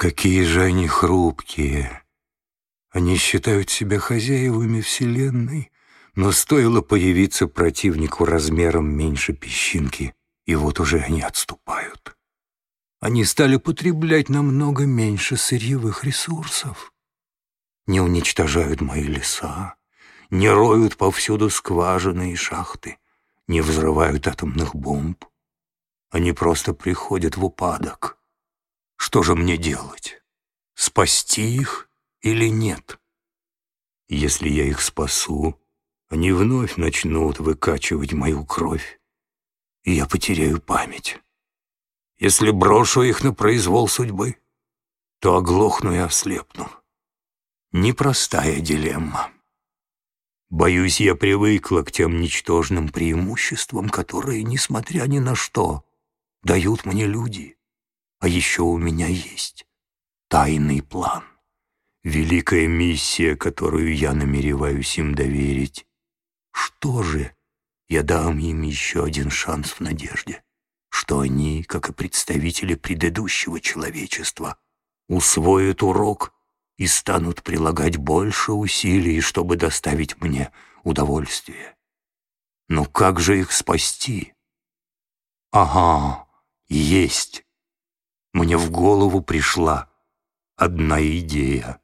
Какие же они хрупкие. Они считают себя хозяевами Вселенной, но стоило появиться противнику размером меньше песчинки, и вот уже они отступают. Они стали потреблять намного меньше сырьевых ресурсов. Не уничтожают мои леса, не роют повсюду скважины и шахты, не взрывают атомных бомб. Они просто приходят в упадок. Что же мне делать? Спасти их или нет? Если я их спасу, они вновь начнут выкачивать мою кровь, и я потеряю память. Если брошу их на произвол судьбы, то оглохну и ослепну. Непростая дилемма. Боюсь, я привыкла к тем ничтожным преимуществам, которые, несмотря ни на что, дают мне люди. А еще у меня есть тайный план, великая миссия, которую я намереваюсь им доверить. Что же, я дам им еще один шанс в надежде, что они, как и представители предыдущего человечества, усвоят урок и станут прилагать больше усилий, чтобы доставить мне удовольствие. Но как же их спасти? Ага, есть. Мне в голову пришла одна идея.